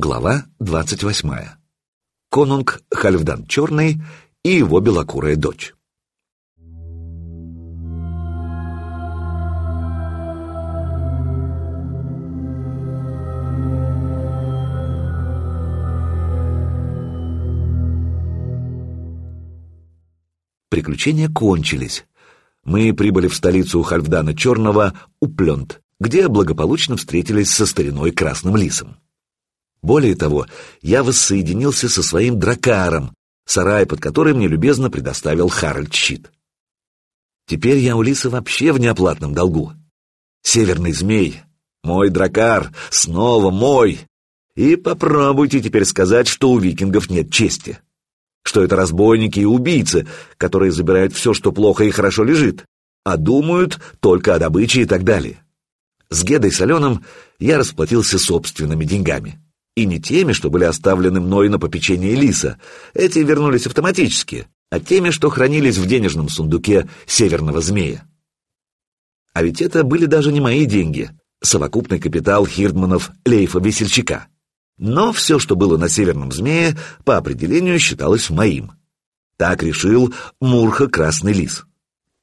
Глава двадцать восьмая. Конунг Хальфдан Черный и его белокурая дочь. Приключения кончились. Мы прибыли в столицу Хальфдана Черного, Уплент, где благополучно встретились со стариной Красным Лисом. Более того, я воссоединился со своим дракаром, сарай, под который мне любезно предоставил Харальд Щит. Теперь я у Лиса вообще в неоплатном долгу. Северный змей, мой дракар, снова мой. И попробуйте теперь сказать, что у викингов нет чести. Что это разбойники и убийцы, которые забирают все, что плохо и хорошо лежит, а думают только о добыче и так далее. С Гедой Соленым я расплатился собственными деньгами. И не теми, что были оставлены мной на попечение Лиса. Эти вернулись автоматически, а теми, что хранились в денежном сундуке Северного Змея. А ведь это были даже не мои деньги, совокупный капитал Хирдманов Лейфа-весельчака. Но все, что было на Северном Змее, по определению считалось моим. Так решил Мурха Красный Лис.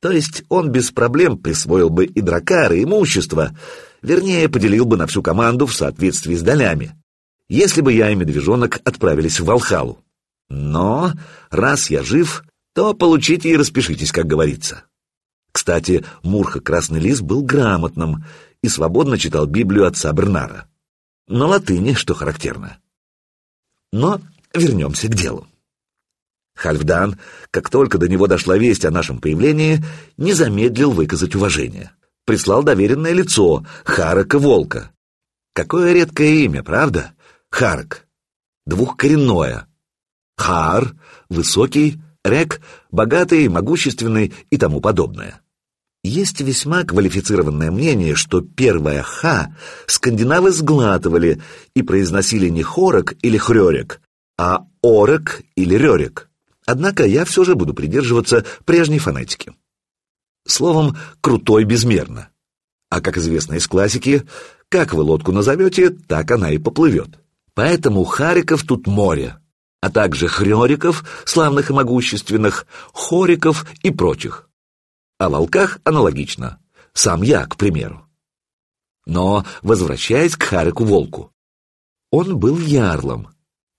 То есть он без проблем присвоил бы и дракары, и имущество, вернее, поделил бы на всю команду в соответствии с долями если бы я и медвежонок отправились в Валхалу. Но раз я жив, то получите и распишитесь, как говорится. Кстати, Мурха Красный Лис был грамотным и свободно читал Библию отца Бернара. На латыни, что характерно. Но вернемся к делу. Хальфдан, как только до него дошла весть о нашем появлении, не замедлил выказать уважение. Прислал доверенное лицо, Харака Волка. Какое редкое имя, правда? Харк. Двухкоренное. Хар — высокий, рек — богатый, могущественный и тому подобное. Есть весьма квалифицированное мнение, что первое «ха» скандинавы сглатывали и произносили не хорок или хрёрек, а орек или рёрек. Однако я все же буду придерживаться прежней фонетики. Словом, крутой безмерно. А как известно из классики, как вы лодку назовете, так она и поплывет. Поэтому хариков тут море, а также хрёриков, славных и могущественных, хориков и прочих. О волках аналогично. Сам я, к примеру. Но, возвращаясь к Харику-волку, он был ярлом,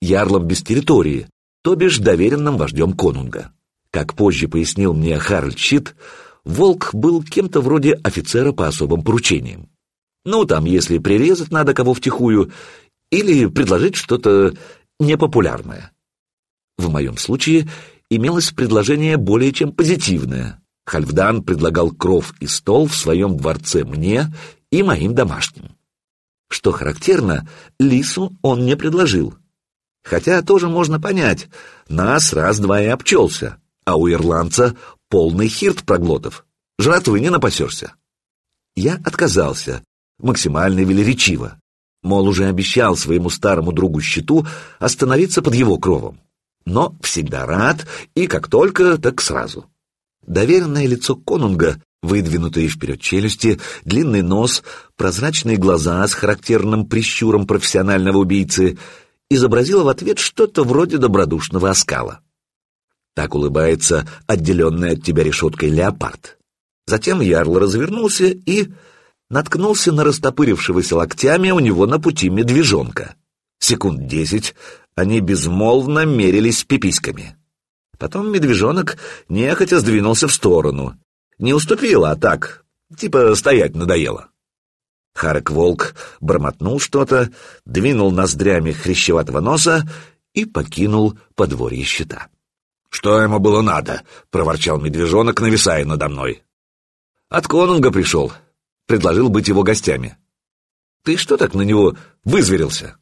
ярлом без территории, то бишь доверенным вождем конунга. Как позже пояснил мне Харльд Щит, волк был кем-то вроде офицера по особым поручениям. Ну, там, если прирезать надо кого втихую, или предложить что-то непопулярное. В моем случае имелось предложение более чем позитивное. Хальфдан предлагал кров и стол в своем дворце мне и моим домашним. Что характерно, Лису он не предложил. Хотя тоже можно понять, нас раз-два и обчелся, а у ирландца полный хирт проглотов. Жратвы не напасешься. Я отказался, максимально велеречиво мол, уже обещал своему старому другу Щиту остановиться под его кровом. Но всегда рад, и как только, так сразу. Доверенное лицо конунга, выдвинутые вперед челюсти, длинный нос, прозрачные глаза с характерным прищуром профессионального убийцы, изобразило в ответ что-то вроде добродушного оскала. Так улыбается отделенный от тебя решеткой леопард. Затем Ярл развернулся и наткнулся на растопырившегося локтями у него на пути медвежонка. Секунд десять они безмолвно мерились пиписьками. Потом медвежонок нехотя сдвинулся в сторону. Не уступил, а так, типа стоять надоело. Харек-волк бормотнул что-то, двинул ноздрями хрящеватого носа и покинул подворье щита. «Что ему было надо?» — проворчал медвежонок, нависая надо мной. «От конунга пришел», предложил быть его гостями. «Ты что так на него вызверился?»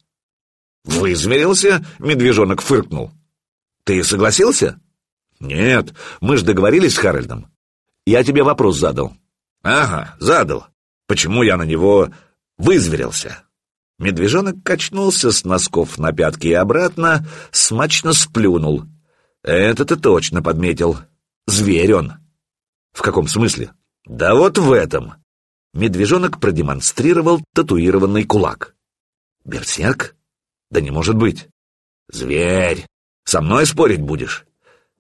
«Вызверился?» — медвежонок фыркнул. «Ты согласился?» «Нет, мы же договорились с Харальдом. Я тебе вопрос задал». «Ага, задал. Почему я на него вызверился?» Медвежонок качнулся с носков на пятки и обратно, смачно сплюнул. «Это ты точно подметил. Зверь он». «В каком смысле?» «Да вот в этом медвежонок продемонстрировал татуированный кулак. «Берсерк? Да не может быть. Зверь. Со мной спорить будешь?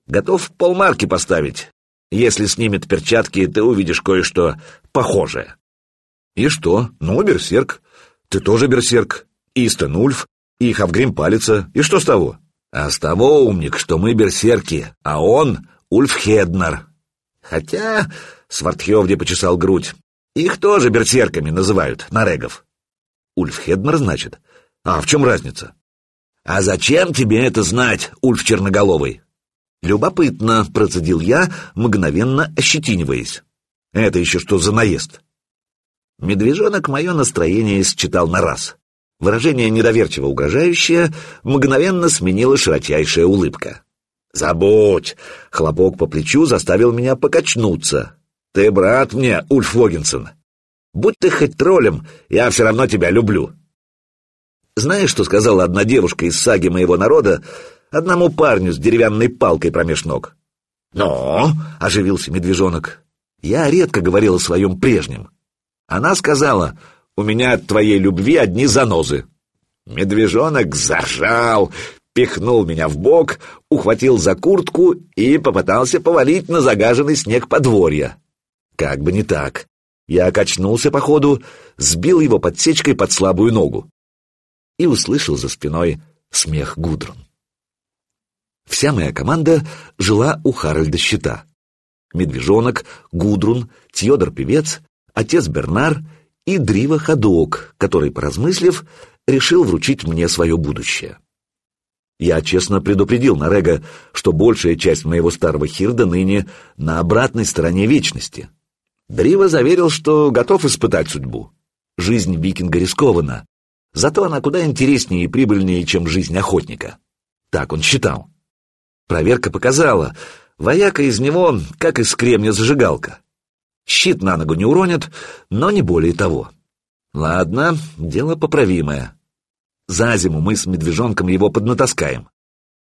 Готов полмарки поставить. Если снимет перчатки, ты увидишь кое-что похожее. И что? Ну, берсерк. Ты тоже берсерк. И Стен Ульф, и Хавгрим Палица. И что с того? А с того, умник, что мы берсерки, а он Ульф Хеднер. Хотя, Свартхевде почесал грудь, их тоже берсерками называют, нарегов. Ульф Хеднер, значит? А в чем разница? А зачем тебе это знать, Ульф Черноголовый? Любопытно, процедил я, мгновенно ощетиниваясь. Это еще что за наезд? Медвежонок мое настроение считал на раз. Выражение недоверчиво угрожающее мгновенно сменила широчайшая улыбка. «Забудь!» — хлопок по плечу заставил меня покачнуться. «Ты брат мне, Ульф Вогинсон. Будь ты хоть троллем, я все равно тебя люблю». Знаешь, что сказала одна девушка из саги моего народа одному парню с деревянной палкой промеж ног? «Но!» — оживился медвежонок. «Я редко говорил о своем прежнем. Она сказала, у меня от твоей любви одни занозы». Медвежонок зажал, пихнул меня в бок, ухватил за куртку и попытался повалить на загаженный снег подворья. Как бы не так. Я качнулся по ходу, сбил его подсечкой под слабую ногу и услышал за спиной смех Гудрун. Вся моя команда жила у Харальда Щита. Медвежонок, Гудрун, Тьодор-певец, отец Бернар и Дрива Ходок, который, поразмыслив, решил вручить мне свое будущее. Я честно предупредил Нарега, что большая часть моего старого хирда ныне на обратной стороне вечности. Дрива заверил, что готов испытать судьбу. Жизнь викинга рискована, зато она куда интереснее и прибыльнее, чем жизнь охотника. Так он считал. Проверка показала, вояка из него, как из кремня зажигалка. Щит на ногу не уронит, но не более того. Ладно, дело поправимое. За зиму мы с медвежонком его поднатаскаем.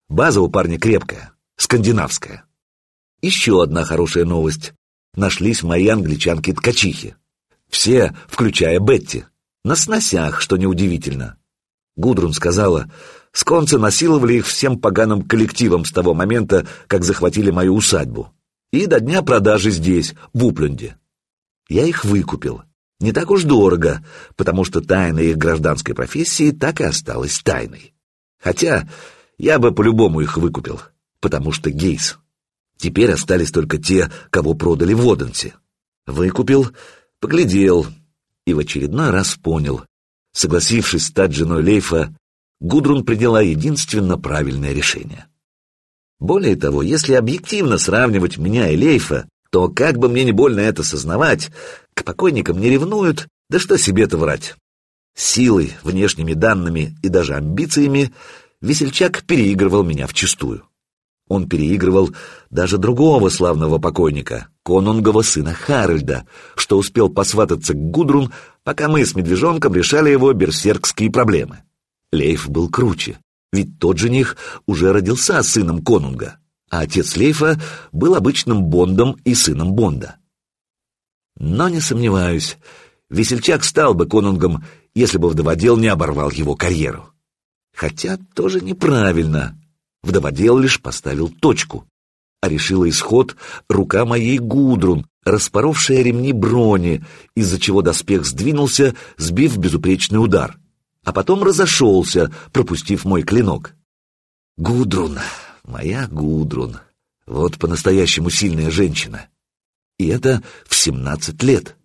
База у парня крепкая, скандинавская. Еще одна хорошая новость. Нашлись мои англичанки-ткачихи. Все, включая Бетти. На сносях, что неудивительно. Гудрун сказала, сконцы насиловали их всем поганым коллективом с того момента, как захватили мою усадьбу. И до дня продажи здесь, в Упленде. Я их выкупил. Не так уж дорого, потому что тайна их гражданской профессии так и осталась тайной. Хотя я бы по-любому их выкупил, потому что гейс. Теперь остались только те, кого продали в Оденсе. Выкупил, поглядел и в очередной раз понял. Согласившись стать женой Лейфа, Гудрун приняла единственно правильное решение. Более того, если объективно сравнивать меня и Лейфа, то, как бы мне не больно это сознавать, к покойникам не ревнуют, да что себе-то врать. Силой, внешними данными и даже амбициями весельчак переигрывал меня вчистую. Он переигрывал даже другого славного покойника, конунгова сына Харальда, что успел посвататься к Гудрун, пока мы с медвежонком решали его берсеркские проблемы. Лейф был круче, ведь тот жених уже родился сыном конунга а отец Лейфа был обычным Бондом и сыном Бонда. Но не сомневаюсь, весельчак стал бы конунгом, если бы вдоводел не оборвал его карьеру. Хотя тоже неправильно. Вдоводел лишь поставил точку, а решила исход рука моей Гудрун, распоровшая ремни брони, из-за чего доспех сдвинулся, сбив безупречный удар, а потом разошелся, пропустив мой клинок. Гудрун, Моя Гудрун. Вот по-настоящему сильная женщина. И это в семнадцать лет.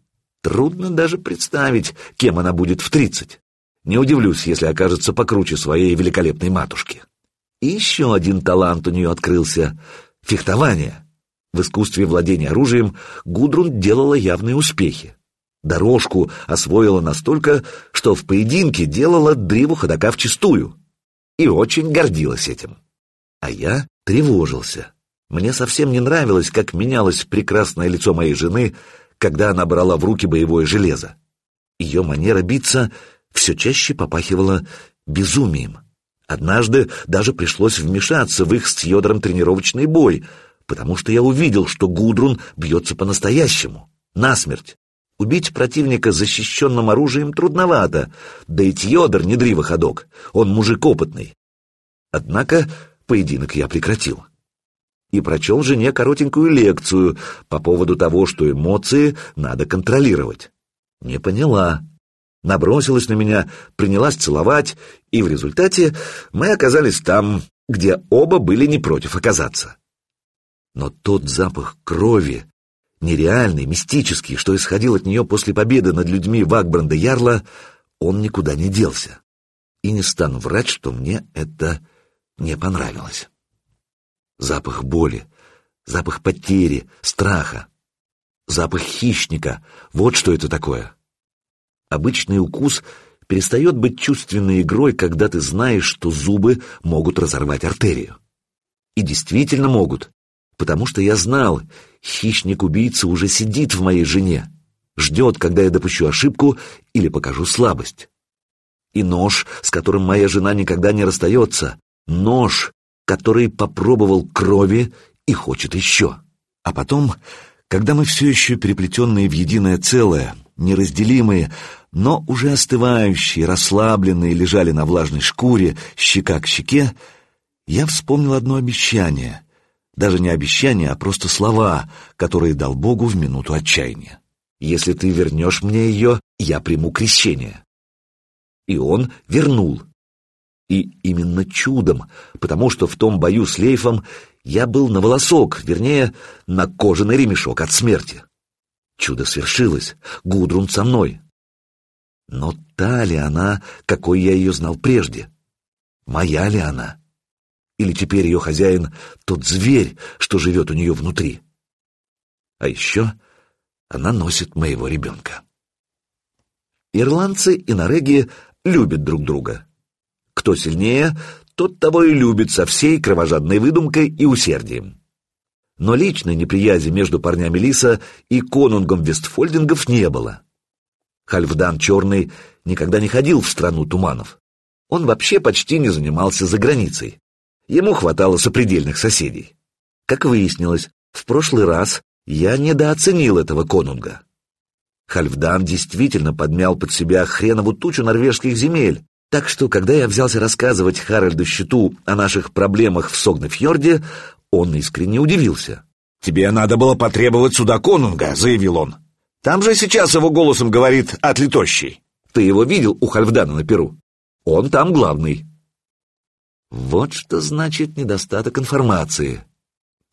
Трудно даже представить, кем она будет в тридцать. Не удивлюсь, если окажется покруче своей великолепной матушки. И еще один талант у нее открылся — фехтование. В искусстве владения оружием Гудрун делала явные успехи. Дорожку освоила настолько, что в поединке делала древу ходока вчистую. И очень гордилась этим. А я тревожился. Мне совсем не нравилось, как менялось прекрасное лицо моей жены, когда она брала в руки боевое железо. Ее манера биться все чаще попахивала безумием. Однажды даже пришлось вмешаться в их с Йодором тренировочный бой, потому что я увидел, что Гудрун бьется по-настоящему, насмерть. Убить противника защищенным оружием трудновато, да и Тьодор не дрива ходок, он мужик опытный. Однако поединок я прекратил. И прочел жене коротенькую лекцию по поводу того, что эмоции надо контролировать. Не поняла. Набросилась на меня, принялась целовать, и в результате мы оказались там, где оба были не против оказаться. Но тот запах крови, нереальный, мистический, что исходил от нее после победы над людьми Вагбранда Ярла, он никуда не делся. И не стану врать, что мне это не понравилось. Запах боли, запах потери, страха, запах хищника — вот что это такое. Обычный укус перестает быть чувственной игрой, когда ты знаешь, что зубы могут разорвать артерию. И действительно могут, потому что я знал, хищник-убийца уже сидит в моей жене, ждет, когда я допущу ошибку или покажу слабость. И нож, с которым моя жена никогда не расстается, нож, который попробовал крови и хочет еще. А потом, когда мы все еще переплетенные в единое целое, неразделимые, но уже остывающие, расслабленные, лежали на влажной шкуре, щека к щеке, я вспомнил одно обещание. Даже не обещание, а просто слова, которые дал Богу в минуту отчаяния. «Если ты вернешь мне ее, я приму крещение». И он вернул. И именно чудом, потому что в том бою с Лейфом я был на волосок, вернее, на кожаный ремешок от смерти. Чудо свершилось, Гудрун со мной. Но та ли она, какой я ее знал прежде? Моя ли она? Или теперь ее хозяин — тот зверь, что живет у нее внутри? А еще она носит моего ребенка. Ирландцы и нореги любят друг друга. Кто сильнее, тот того и любит со всей кровожадной выдумкой и усердием. Но личной неприязни между парнями Лиса и конунгом Вестфольдингов не было. Хальфдан Черный никогда не ходил в страну туманов. Он вообще почти не занимался за границей. Ему хватало сопредельных соседей. Как выяснилось, в прошлый раз я недооценил этого конунга. Хальфдан действительно подмял под себя хренову тучу норвежских земель, так что, когда я взялся рассказывать Харальду Щиту о наших проблемах в Согнафьорде, он искренне удивился. «Тебе надо было потребовать сюда конунга», — заявил он. «Там же сейчас его голосом говорит отлитощий. Ты его видел у Хальфдана на Перу? Он там главный». Вот что значит недостаток информации.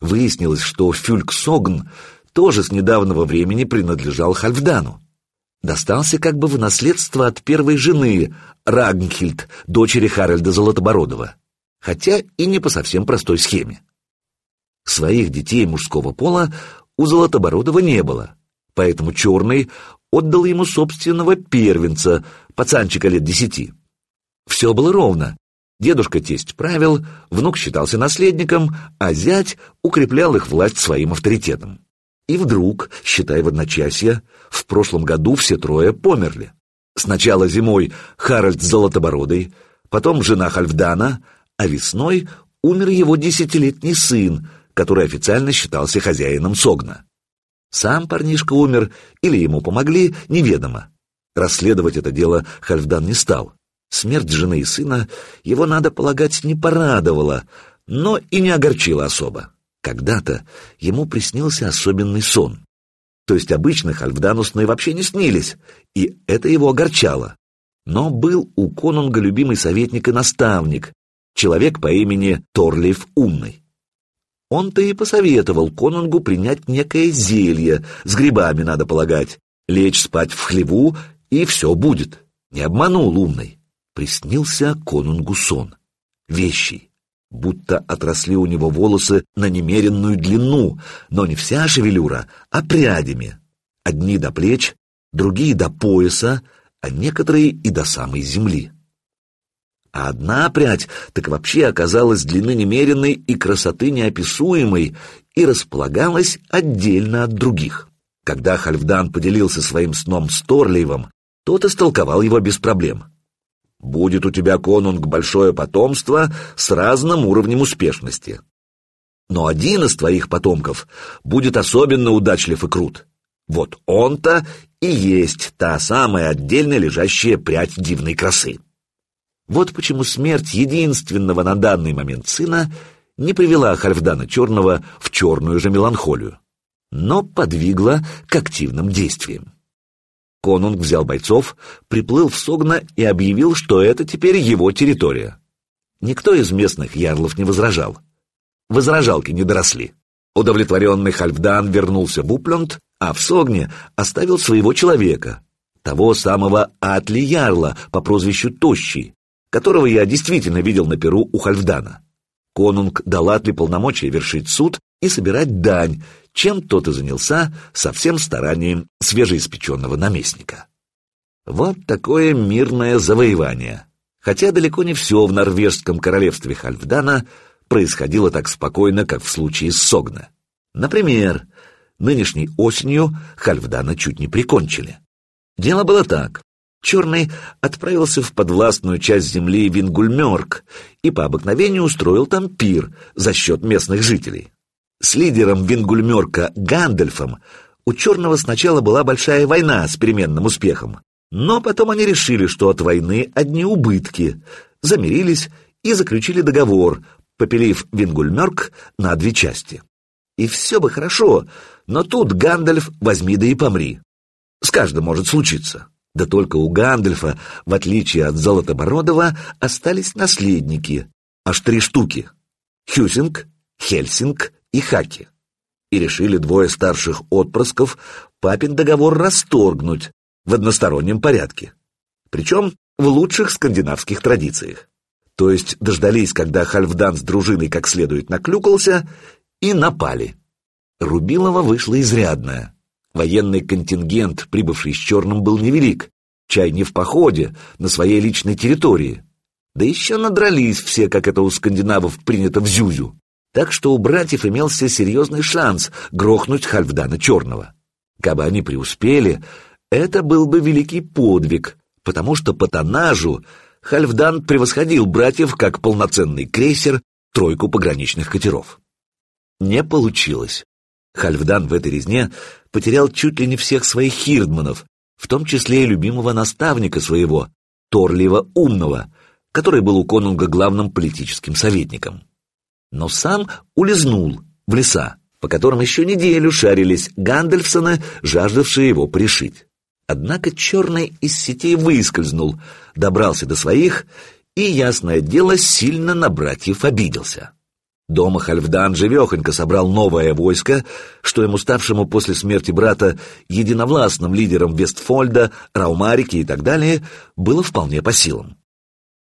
Выяснилось, что Фюльксогн тоже с недавнего времени принадлежал Хальфдану. Достался как бы в наследство от первой жены, Рагнхильд, дочери Харальда Золотобородова, хотя и не по совсем простой схеме. Своих детей мужского пола у Золотобородова не было, поэтому Черный отдал ему собственного первенца, пацанчика лет десяти. Все было ровно. Дедушка тесть правил, внук считался наследником, а зять укреплял их власть своим авторитетом. И вдруг, считай в одночасье, в прошлом году все трое померли. Сначала зимой Харальд Золотобородый, потом жена Хальфдана, а весной умер его десятилетний сын, который официально считался хозяином Согна. Сам парнишка умер или ему помогли, неведомо. Расследовать это дело Хальфдан не стал. Смерть жены и сына его, надо полагать, не порадовала, но и не огорчила особо. Когда-то ему приснился особенный сон. То есть обычно Хальфдану сны вообще не снились, и это его огорчало. Но был у конунга любимый советник и наставник, человек по имени Торлиев Умный. Он-то и посоветовал конунгу принять некое зелье, с грибами, надо полагать, лечь спать в хлеву, и все будет. Не обманул умный. Приснился конунгу сон. Вещий. Будто отросли у него волосы на немеренную длину, но не вся шевелюра, а прядями. Одни до плеч, другие до пояса, а некоторые и до самой земли а одна прядь так вообще оказалась длины немеренной и красоты неописуемой и располагалась отдельно от других. Когда Хальфдан поделился своим сном с Торлиевым, тот истолковал его без проблем. «Будет у тебя, конунг, большое потомство с разным уровнем успешности. Но один из твоих потомков будет особенно удачлив и крут. Вот он-то и есть та самая отдельно лежащая прядь дивной красы. Вот почему смерть единственного на данный момент сына не привела Хальфдана Черного в черную же меланхолию, но подвигла к активным действиям. Конунг взял бойцов, приплыл в Согна и объявил, что это теперь его территория. Никто из местных ярлов не возражал. Возражалки не доросли. Удовлетворенный Хальфдан вернулся в Упленд, а в Согне оставил своего человека, того самого Атли Ярла по прозвищу Тощий, которого я действительно видел на перу у Хальфдана. Конунг дал Атли полномочия вершить суд и собирать дань, чем тот и занялся со всем старанием свежеиспеченного наместника. Вот такое мирное завоевание. Хотя далеко не все в норвежском королевстве Хальфдана происходило так спокойно, как в случае с Согна. Например, Нынешней осенью Хальфдана чуть не прикончили. Дело было так. Черный отправился в подвластную часть земли Вингульмерк и по обыкновению устроил там пир за счет местных жителей. С лидером Вингульмерка Гандальфом у Черного сначала была большая война с переменным успехом, но потом они решили, что от войны одни убытки, замирились и заключили договор, попилив Вингульмерк на две части. И все бы хорошо, но тут Гандальф возьми да и помри. С каждым может случиться. Да только у Гандальфа, в отличие от Золотобородова, остались наследники. Аж три штуки. Хюсинг, Хельсинг и Хаки. И решили двое старших отпрысков папин договор расторгнуть в одностороннем порядке. Причем в лучших скандинавских традициях. То есть дождались, когда Хальфдан с дружиной как следует наклюкался, и напали. Рубилова вышла изрядная. Военный контингент, прибывший с Черным, был невелик, чай не в походе, на своей личной территории. Да еще надрались все, как это у скандинавов принято в Зюзю. Так что у братьев имелся серьезный шанс грохнуть Хальфдана Черного. Кабы они преуспели, это был бы великий подвиг, потому что по тоннажу Хальфдан превосходил братьев как полноценный крейсер тройку пограничных катеров. Не получилось. Хальфдан в этой резне потерял чуть ли не всех своих хирдманов, в том числе и любимого наставника своего, Торлива Умного, который был у конунга главным политическим советником. Но сам улизнул в леса, по которым еще неделю шарились Гандальфсоны, жаждавшие его пришить. Однако черный из сетей выскользнул, добрался до своих и, ясное дело, сильно на братьев обиделся. Дома Хальфдан живехонько собрал новое войско, что ему ставшему после смерти брата единовластным лидером Вестфольда, Раумарики и так далее, было вполне по силам.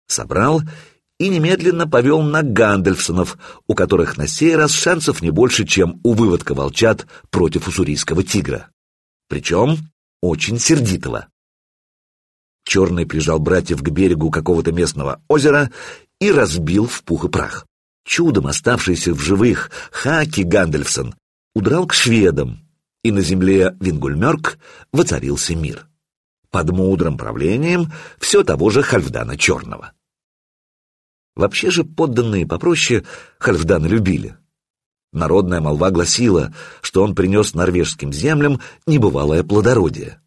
Собрал и немедленно повел на Гандальфсонов, у которых на сей раз шансов не больше, чем у выводка волчат против уссурийского тигра. Причем очень сердитого. Черный прижал братьев к берегу какого-то местного озера и разбил в пух и прах чудом оставшийся в живых Хаки Гандельфсон, удрал к шведам, и на земле Вингульмерк воцарился мир. Под мудрым правлением все того же Хальфдана Черного. Вообще же подданные попроще Хальфдана любили. Народная молва гласила, что он принес норвежским землям небывалое плодородие.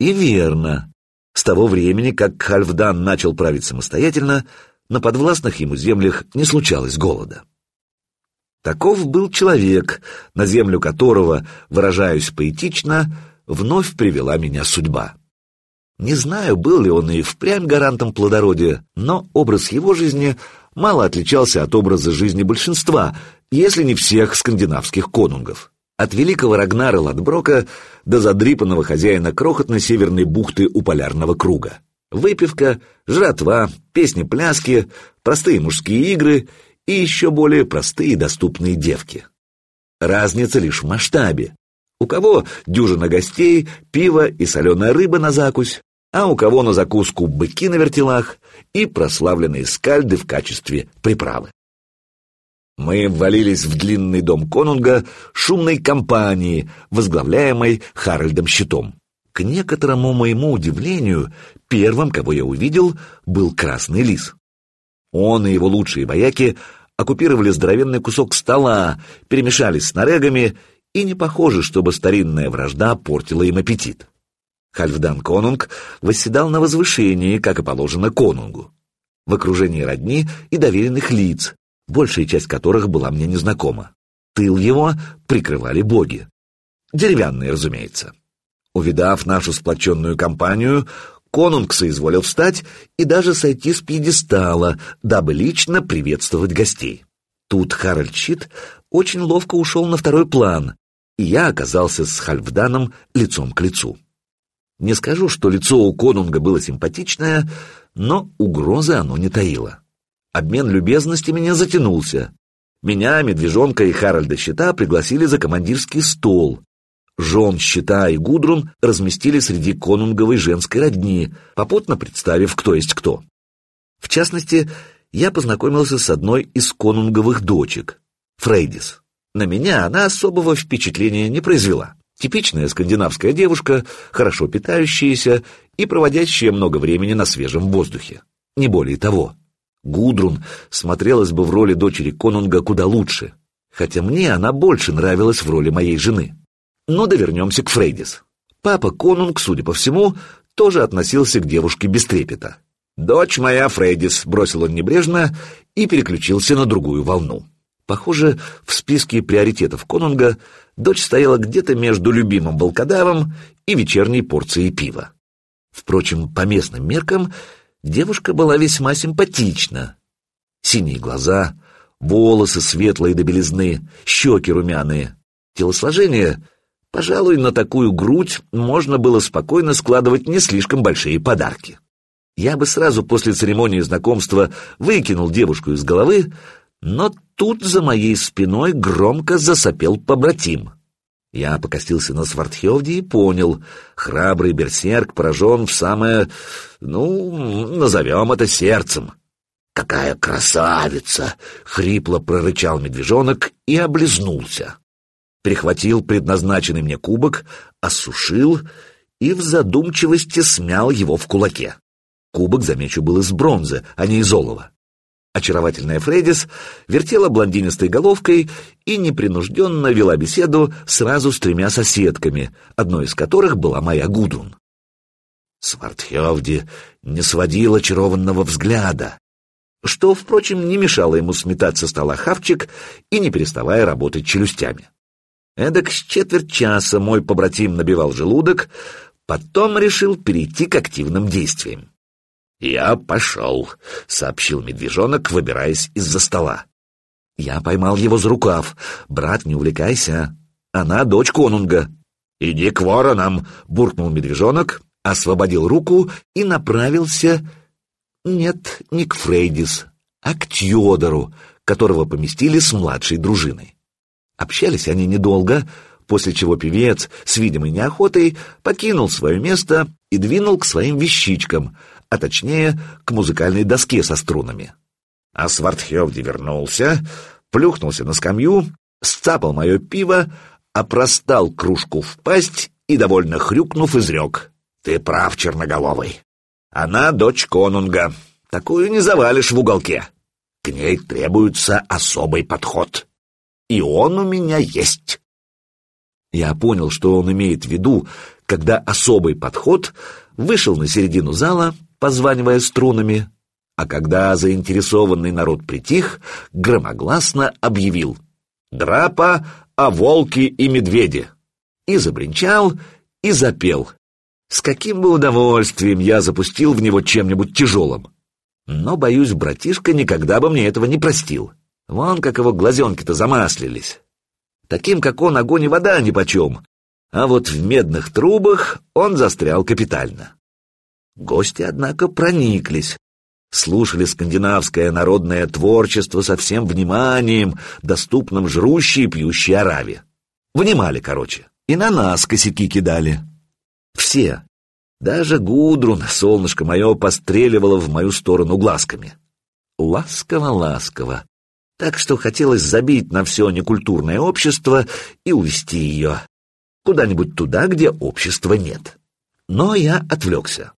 И верно. С того времени, как Хальфдан начал править самостоятельно, на подвластных ему землях не случалось голода. Таков был человек, на землю которого, выражаюсь поэтично, вновь привела меня судьба. Не знаю, был ли он и впрямь гарантом плодородия, но образ его жизни мало отличался от образа жизни большинства, если не всех скандинавских конунгов. От великого Рагнара Ладброка до задрипанного хозяина крохотной северной бухты у полярного круга. Выпивка, жратва, песни-пляски, простые мужские игры и еще более простые доступные девки. Разница лишь в масштабе. У кого дюжина гостей, пиво и соленая рыба на закусь, а у кого на закуску быки на вертелах и прославленные скальды в качестве приправы. Мы ввалились в длинный дом конунга шумной компании, возглавляемой Харальдом Щитом. К некоторому моему удивлению, первым, кого я увидел, был Красный Лис. Он и его лучшие вояки оккупировали здоровенный кусок стола, перемешались с нарегами, и не похоже, чтобы старинная вражда портила им аппетит. Хальфдан Конунг восседал на возвышении, как и положено конунгу, в окружении родни и доверенных лиц, большая часть которых была мне незнакома. Тыл его прикрывали боги. Деревянные, разумеется. Увидав нашу сплоченную компанию, конунг соизволил встать и даже сойти с пьедестала, дабы лично приветствовать гостей. Тут Харальд Щит очень ловко ушел на второй план, и я оказался с Хальфданом лицом к лицу. Не скажу, что лицо у конунга было симпатичное, но угрозы оно не таило. Обмен любезностями не затянулся. Меня, Медвежонка и Харальда Щита пригласили за командирский стол. Жен Щита и Гудрун разместили среди конунговой женской родни, попутно представив, кто есть кто. В частности, я познакомился с одной из конунговых дочек, Фрейдис. На меня она особого впечатления не произвела. Типичная скандинавская девушка, хорошо питающаяся и проводящая много времени на свежем воздухе. Не более того. Гудрун смотрелась бы в роли дочери Конунга куда лучше, хотя мне она больше нравилась в роли моей жены. Но довернемся к Фрейдис. Папа Конунг, судя по всему, тоже относился к девушке без трепета. «Дочь моя, Фрейдис», — бросил он небрежно и переключился на другую волну. Похоже, в списке приоритетов Конунга дочь стояла где-то между любимым волкодавом и вечерней порцией пива. Впрочем, по местным меркам девушка была весьма симпатична. Синие глаза, волосы светлые до белизны, щеки румяные. Телосложение, пожалуй, на такую грудь можно было спокойно складывать не слишком большие подарки. Я бы сразу после церемонии знакомства выкинул девушку из головы, но тут за моей спиной громко засопел побратим. Я покостился на Свартхевде и понял, храбрый берсерк поражен в самое, ну, назовем это сердцем. «Какая красавица!» — хрипло прорычал медвежонок и облизнулся. Перехватил предназначенный мне кубок, осушил и в задумчивости смял его в кулаке. Кубок, замечу, был из бронзы, а не из олова. Очаровательная Фредис вертела блондинистой головкой и непринужденно вела беседу сразу с тремя соседками, одной из которых была моя Гудрун. Свартхевди не сводил очарованного взгляда, что, впрочем, не мешало ему сметать со стола хавчик и не переставая работать челюстями. Эдак с четверть часа мой побратим набивал желудок, потом решил перейти к активным действиям. «Я пошел», — сообщил медвежонок, выбираясь из-за стола. Я поймал его за рукав. «Брат, не увлекайся. Она дочь конунга». «Иди к воронам», — буркнул медвежонок, освободил руку и направился... Нет, не к Фрейдис, а к Тьодору, которого поместили с младшей дружиной. Общались они недолго, после чего певец с видимой неохотой покинул свое место и двинул к своим вещичкам — а точнее к музыкальной доске со струнами. А Свартхевди вернулся, плюхнулся на скамью, сцапал мое пиво, опростал кружку в пасть и, довольно хрюкнув, изрек. «Ты прав, черноголовый. Она дочь конунга. Такую не завалишь в уголке. К ней требуется особый подход. И он у меня есть». Я понял, что он имеет в виду, когда особый подход вышел на середину зала позванивая струнами, а когда заинтересованный народ притих, громогласно объявил «Драпа о волке и медведе!» и забринчал, и запел. С каким бы удовольствием я запустил в него чем-нибудь тяжелым. Но, боюсь, братишка никогда бы мне этого не простил. Вон как его глазенки-то замаслились. Таким, как он, огонь и вода нипочем. А вот в медных трубах он застрял капитально. Гости, однако, прониклись, слушали скандинавское народное творчество со всем вниманием, доступным жрущей и пьющей араве. Внимали, короче, и на нас косяки кидали. Все. Даже Гудрун, солнышко мое, постреливало в мою сторону глазками. Ласково-ласково. Так что хотелось забить на все некультурное общество и увести ее куда-нибудь туда, где общества нет. Но я отвлекся.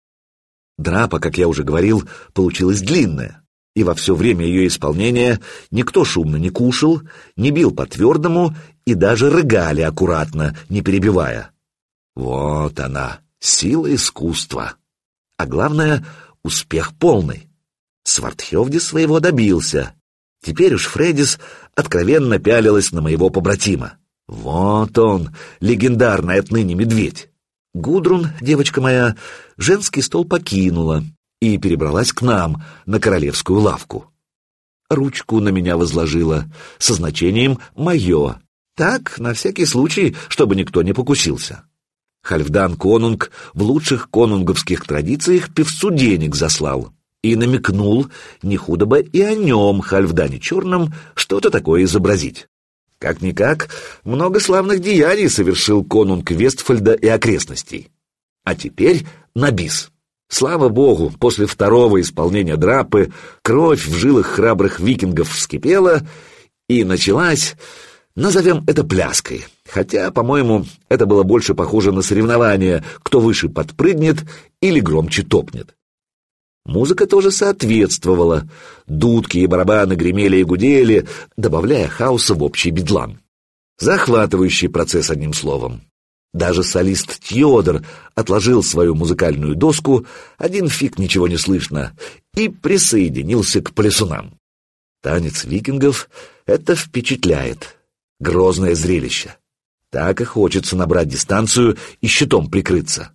Драпа, как я уже говорил, получилась длинная, и во все время ее исполнения никто шумно не кушал, не бил по-твердому и даже рыгали аккуратно, не перебивая. Вот она, Сила искусства. А главное — успех полный. Свартхевди своего добился. Теперь уж Фреддис откровенно пялилась на моего побратима. Вот он, легендарный отныне медведь. Гудрун, девочка моя, женский стол покинула и перебралась к нам на королевскую лавку. Ручку на меня возложила со значением «моё». Так, на всякий случай, чтобы никто не покусился. Хальфдан Конунг в лучших конунговских традициях певцу денег заслал и намекнул, не худо бы и о нем, Хальфдане Черном, что-то такое изобразить. Как-никак, много славных деяний совершил конунг Вестфальда и окрестностей. А теперь на бис. Слава богу, после второго исполнения драпы кровь в жилах храбрых викингов вскипела, и началась, назовем это пляской, хотя, по-моему, это было больше похоже на соревнование, кто выше подпрыгнет или громче топнет. Музыка тоже соответствовала. Дудки и барабаны гремели и гудели, добавляя хаоса в общий бедлам. Захватывающий процесс, одним словом. Даже солист Тьодор отложил свою музыкальную доску, один фиг ничего не слышно, и присоединился к плясунам. Танец викингов — это впечатляет. Грозное зрелище. Так и хочется набрать дистанцию и щитом прикрыться.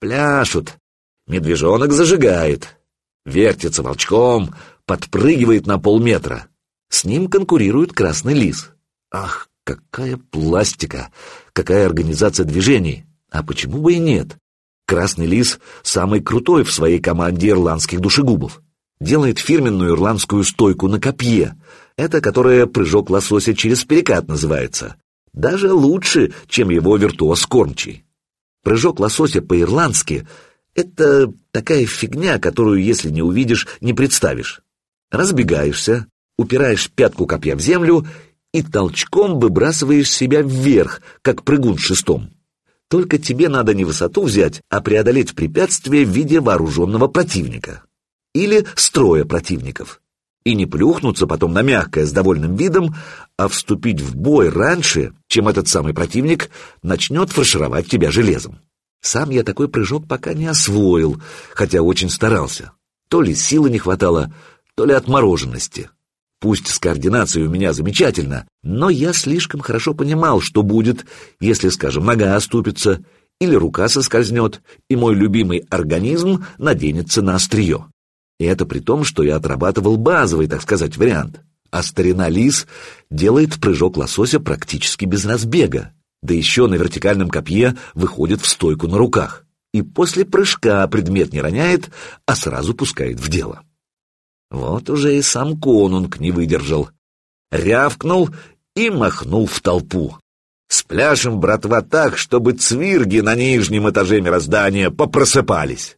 Пляшут. Медвежонок зажигает вертится волчком, подпрыгивает на полметра. С ним конкурирует красный лис. Ах, какая пластика, какая организация движений. А почему бы и нет? Красный лис самый крутой в своей команде ирландских душегубов. Делает фирменную ирландскую стойку на копье. Это которая прыжок лосося через перекат называется. Даже лучше, чем его виртуоз кормчий. Прыжок лосося по-ирландски — это такая фигня, которую, если не увидишь, не представишь. Разбегаешься, упираешь пятку копья в землю и толчком выбрасываешь себя вверх, как прыгун шестом. Только тебе надо не высоту взять, а преодолеть препятствие в виде вооруженного противника. Или строя противников. И не плюхнуться потом на мягкое с довольным видом, а вступить в бой раньше, чем этот самый противник начнет фаршировать тебя железом. Сам я такой прыжок пока не освоил, хотя очень старался. То ли силы не хватало, то ли отмороженности. Пусть с координацией у меня замечательно, но я слишком хорошо понимал, что будет, если, скажем, нога оступится или рука соскользнет, и мой любимый организм наденется на острие. И это при том, что я отрабатывал базовый, так сказать, вариант. А старина лис делает прыжок лосося практически без разбега да еще на вертикальном копье выходит в стойку на руках, и после прыжка предмет не роняет, а сразу пускает в дело. Вот уже и сам конунг не выдержал. Рявкнул и махнул в толпу. Спляшем, братва, так, чтобы цвирги на нижнем этаже мироздания попросыпались.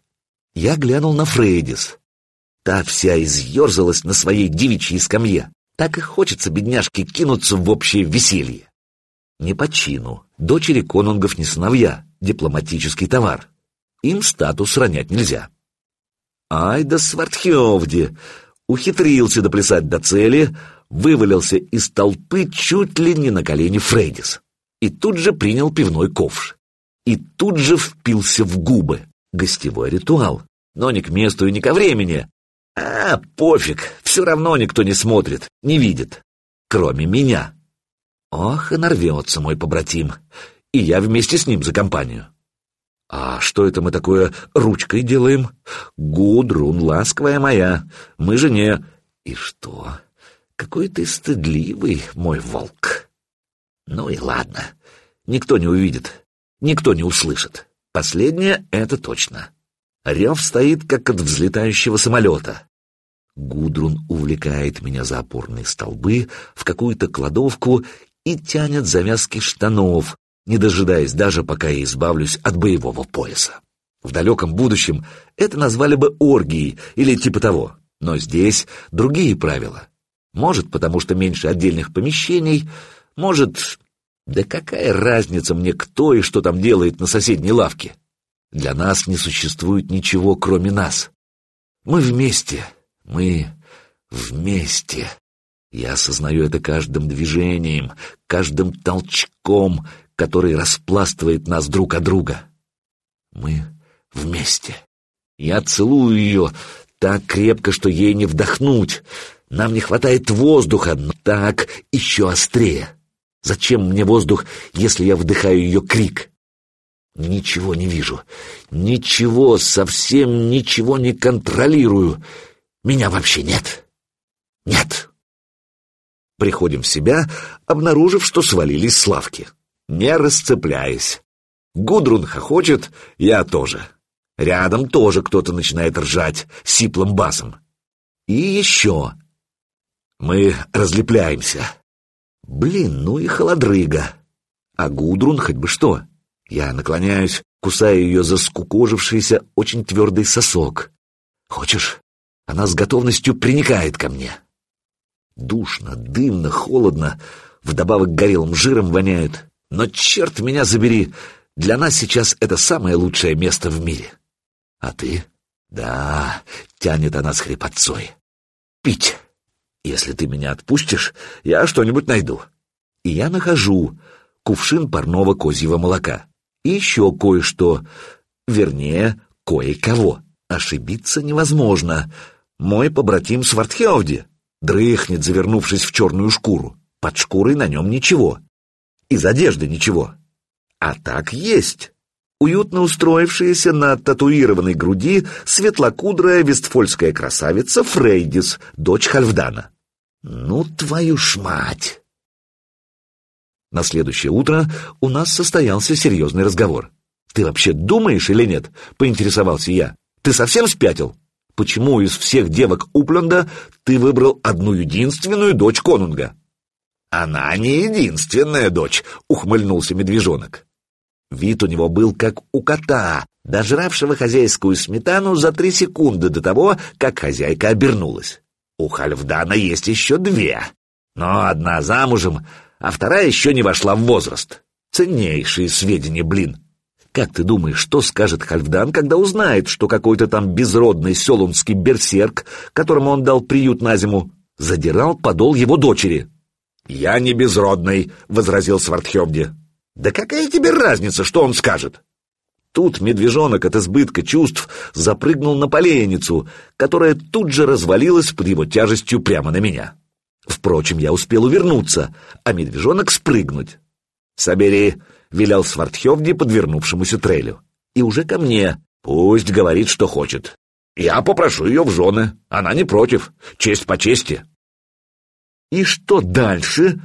Я глянул на Фрейдис. Та вся изъерзалась на своей девичьей скамье. Так и хочется бедняжке кинуться в общее веселье. Не по чину. Дочери конунгов не сыновья, дипломатический товар. Им статус ронять нельзя. Ай да Свартхевди! Ухитрился доплясать до цели, вывалился из толпы чуть ли не на колени Фрейдис. И тут же принял пивной ковш. И тут же впился в губы. Гостевой ритуал. Но не к месту и не ко времени. А, пофиг, все равно никто не смотрит, не видит. Кроме меня. Ох, и нарвется мой побратим. И я вместе с ним за компанию. А что это мы такое ручкой делаем? Гудрун, ласковая моя, мы же не... И что? Какой ты стыдливый, мой волк. Ну и ладно. Никто не увидит, никто не услышит. Последнее — это точно. Рев стоит, как от взлетающего самолета. Гудрун увлекает меня за опорные столбы в какую-то кладовку и тянет завязки штанов, не дожидаясь даже, пока я избавлюсь от боевого пояса. В далеком будущем это назвали бы оргией или типа того, но здесь другие правила. Может, потому что меньше отдельных помещений, может... Да какая разница мне, кто и что там делает на соседней лавке? Для нас не существует ничего, кроме нас. Мы вместе, мы вместе. Я осознаю это каждым движением, каждым толчком, который распластывает нас друг от друга. Мы вместе. Я целую ее так крепко, что ей не вдохнуть. Нам не хватает воздуха, но так еще острее. Зачем мне воздух, если я вдыхаю ее крик? Ничего не вижу. Ничего, совсем ничего не контролирую. Меня вообще нет. Нет. Приходим в себя, обнаружив, что свалились с лавки. Не расцепляясь. Гудрун хохочет, я тоже. Рядом тоже кто-то начинает ржать сиплым басом. И еще. Мы разлепляемся. Блин, ну и холодрыга. А Гудрун хоть бы что. Я наклоняюсь, кусаю ее за скукожившийся, очень твердый сосок. Хочешь? Она с готовностью приникает ко мне. Душно, дымно, холодно, вдобавок горелым жиром воняет. Но черт меня забери, для нас сейчас это самое лучшее место в мире. А ты? Да, тянет она с хрипотцой. Пить. Если ты меня отпустишь, я что-нибудь найду. И я нахожу кувшин парного козьего молока. И еще кое-что, вернее, кое-кого. Ошибиться невозможно. Мой побратим Свартхевди дрыхнет, завернувшись в черную шкуру. Под шкурой на нем ничего. Из одежды ничего. А так есть. Уютно устроившаяся на татуированной груди светлокудрая вестфольская красавица Фрейдис, дочь Хальфдана. Ну, твою ж мать! На следующее утро у нас состоялся серьезный разговор. «Ты вообще думаешь или нет?» — поинтересовался я. «Ты совсем спятил? Почему из всех девок Упленда ты выбрал одну единственную дочь конунга?» «Она не единственная дочь», — ухмыльнулся медвежонок. Вид у него был как у кота, дожравшего хозяйскую сметану за три секунды до того, как хозяйка обернулась. У Хальфдана есть еще две, но одна замужем, а вторая еще не вошла в возраст. Ценнейшие сведения, блин. Как ты думаешь, что скажет Хальфдан, когда узнает, что какой-то там безродный селунский берсерк, которому он дал приют на зиму, задирал подол его дочери? «Я не безродный», — возразил Свартхевде. «Да какая тебе разница, что он скажет?» Тут медвежонок от избытка чувств запрыгнул на поленницу, которая тут же развалилась под его тяжестью прямо на меня. Впрочем, я успел увернуться, а медвежонок спрыгнуть. «Собери», — велел Свартхевди подвернувшемуся трейлю. «И уже ко мне. Пусть говорит, что хочет. Я попрошу ее в жены. Она не против. Честь по чести». «И что дальше?»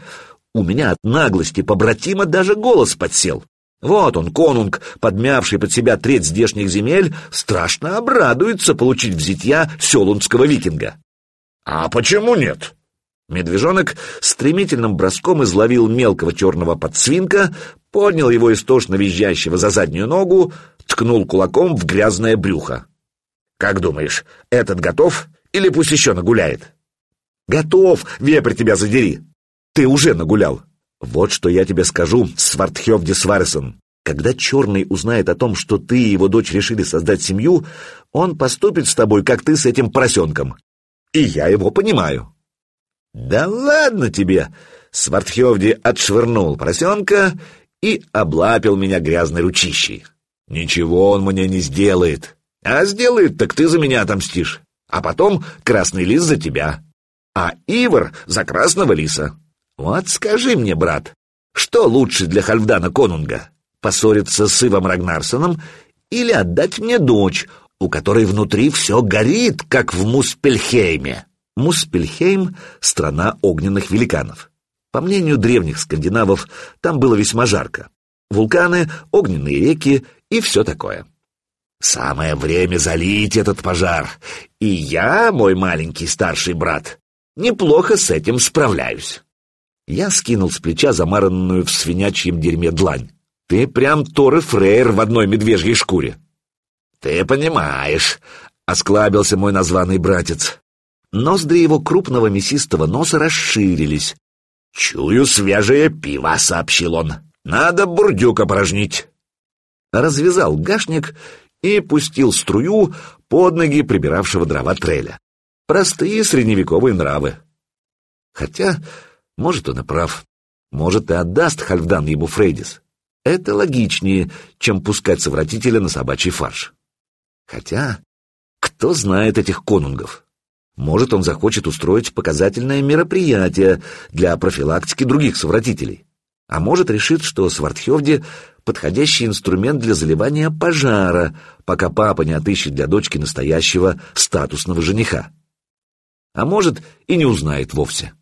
У меня от наглости побратима даже голос подсел. Вот он, конунг, подмявший под себя треть здешних земель, страшно обрадуется получить в зитья селунского викинга. «А почему нет?» Медвежонок стремительным броском изловил мелкого черного подсвинка, поднял его истошно визжащего за заднюю ногу, ткнул кулаком в грязное брюхо. «Как думаешь, этот готов или пусть еще нагуляет?» «Готов, вепрь тебя задери!» «Ты уже нагулял!» «Вот что я тебе скажу, Свартхевди Сварсон. Когда Черный узнает о том, что ты и его дочь решили создать семью, он поступит с тобой, как ты с этим поросенком. И я его понимаю. «Да ладно тебе!» Свартхевди отшвырнул поросенка и облапил меня грязной ручищей. «Ничего он мне не сделает. А сделает, так ты за меня отомстишь. А потом красный лис за тебя. А Ивар за красного лиса. Вот скажи мне, брат, что лучше для Хальфдана Конунга? Поссориться с Ивом Рагнарсоном или отдать мне дочь, у которой внутри все горит, как в Муспельхейме?» Муспельхейм — страна огненных великанов. По мнению древних скандинавов, там было весьма жарко. Вулканы, огненные реки и все такое. Самое время залить этот пожар. И я, мой маленький старший брат, неплохо с этим справляюсь. Я скинул с плеча замаранную в свинячьем дерьме длань. Ты прям Торы Фрейр в одной медвежьей шкуре. Ты понимаешь, — осклабился мой названный братец. Ноздри его крупного мясистого носа расширились. «Чую свежее пиво», — сообщил он. «Надо бурдюк опорожнить». Развязал гашник и пустил струю под ноги прибиравшего дрова треля. Простые средневековые нравы. Хотя, может, он и прав. Может, и отдаст Хальфдан ему Фрейдис. Это логичнее, чем пускать совратителя на собачий фарш. Хотя, кто знает этих конунгов? Может, он захочет устроить показательное мероприятие для профилактики других совратителей. А может, решит, что Свардхевде — подходящий инструмент для заливания пожара, пока папа не отыщет для дочки настоящего статусного жениха. А может, и не узнает вовсе.